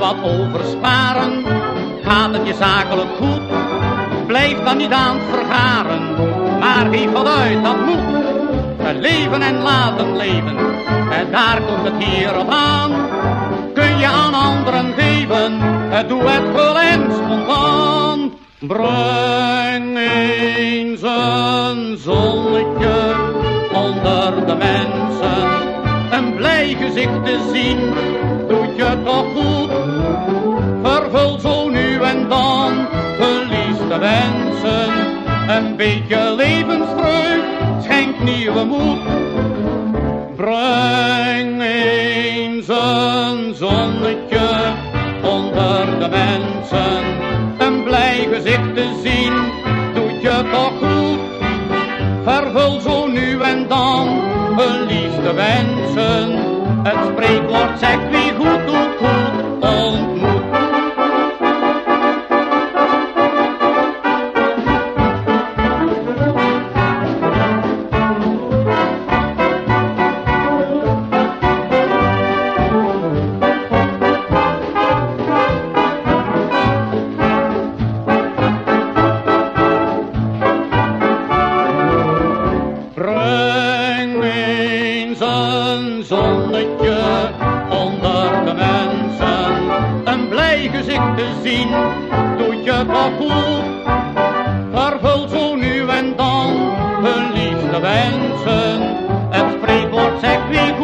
wat oversparen, gaat het je zakelijk goed. Blijf dan niet aan het vergaren, maar geef wat uit, dat moet. Leven en laten leven, en daar komt het hier op aan. Kun je aan anderen geven, doe het gul en spontaan. Breng eens een zonnetje onder de mensen. Een blij gezicht te zien, doet je toch goed. Vervul zo nu en dan verlieste wensen. Een beetje levensvreugd schenkt nieuwe moed. Breng eens een zonnetje onder de mensen. Een blij gezicht te zien, doet je toch goed. Vervul zo nu en dan hun liefste wensen. Het spreekwoord zegt wie goed doet goed ontmoet. Breng zonnetje onder de blij gezicht te zien, doet je toch goed. Vervul zo nu en dan hun liefste wensen. Het spreekwoord zegt wie